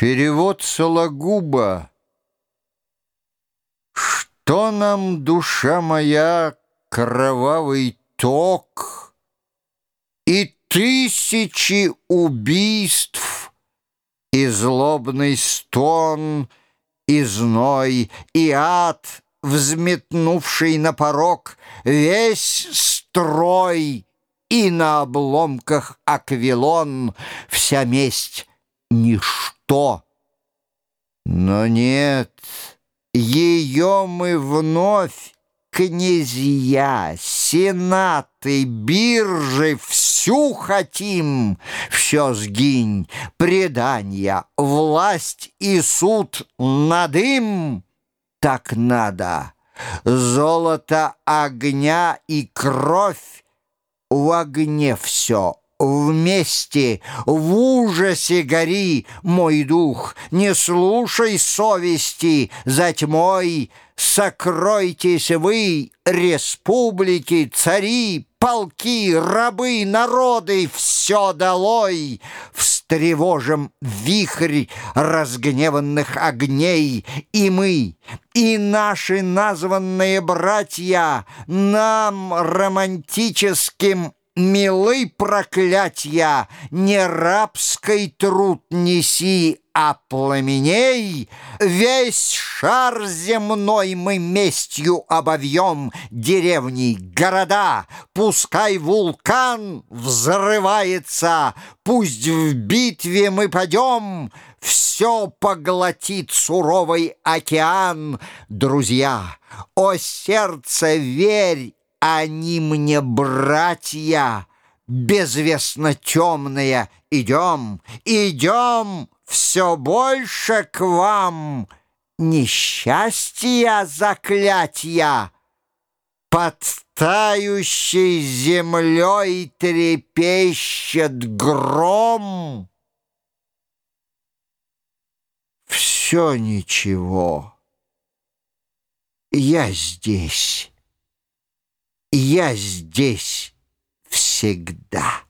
Перевод Сологуба. Что нам, душа моя, кровавый ток И тысячи убийств, И злобный стон, и зной, и ад, Взметнувший на порог весь строй, И на обломках аквилон Вся месть — ничто что? Но нет, ее мы вновь, князья, сенаты, биржи, всю хотим. Все сгинь, предания, власть и суд над им. Так надо. Золото огня и кровь в огне все Вместе в ужасе гори, мой дух, Не слушай совести за тьмой. Сокройтесь вы, республики, цари, Полки, рабы, народы, все долой! Встревожим вихрь разгневанных огней, И мы, и наши названные братья Нам романтическим Милы проклятья, не рабской труд неси, а пламеней, Весь шар земной мы местью обовьем, Деревни, города, пускай вулкан взрывается, Пусть в битве мы падем, Все поглотит суровый океан. Друзья, о сердце, верь, они мне братья, безвестно темные, идем, идем все больше к вам. Несчастья заклятья под тающей землей трепещет гром. Все ничего. Я здесь. Я здесь всегда.